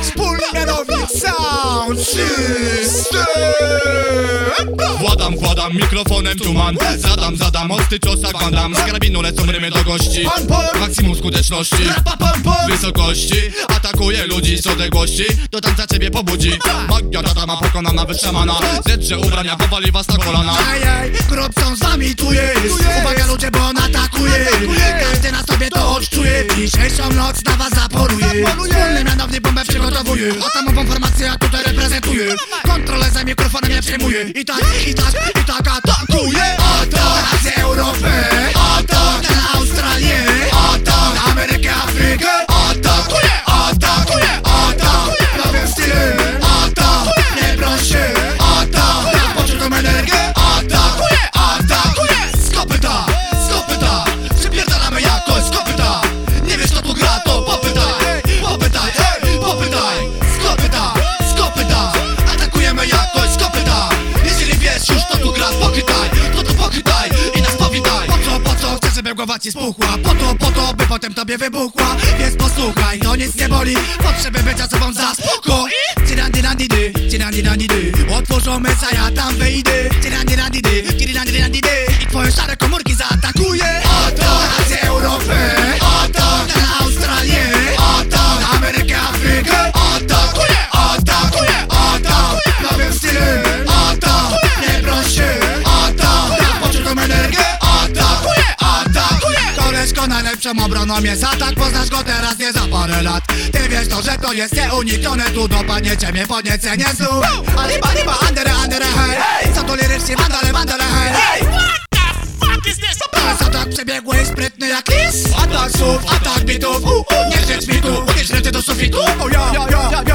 Wspólny mianownik Sound System. Władam, władam mikrofonem tuman Zadam, zadam, ostry Van Damme Z karabinu lecą rymy do gości. Maksimum skuteczności. Wysokości. Atakuje ludzi z odległości. Do tańca ciebie pobudzi. Magia tata ma pokonana wytrzymana. Zedrze ubrania, powali was na kolana. Ej, Grobson z wami tu jest. Uwaga ludzie, bo on atakuje. Każdy na sobie to odczuje. Dzisiejszą noc na was zaporuje Przygotowuje Atomową formację ja tutaj reprezentuję. Kontrolę za mikrofonem ja przejmuję. I tak, i tak, i tak głowa ci spuchła. Po to, po to, by potem tobie wybuchła. Więc posłuchaj, to nic nie boli. Potrzeby bycia sobą za spoko. Cirandirandidy, cirandirandidy Otworzą myca, ja tam wyjdę Cirandirandidy, cirandirandidy I twoje szare komórki lepszą obroną jest atak Poznasz go teraz nie za parę lat. Ty wiesz to, że to jest nieuniknione Tu dopadnie cię mnie podniecenie znów Aliba, liba, andere, andere, hej. Co tu lirycznie, mandale, mandale, hej. Atak przebiegły i sprytny jak lis. Atak słów, atak bitów. Uh, uh. Nie krzycz mi tu, unieś ręce do sufitu. Oh, yeah, yeah, yeah, yeah.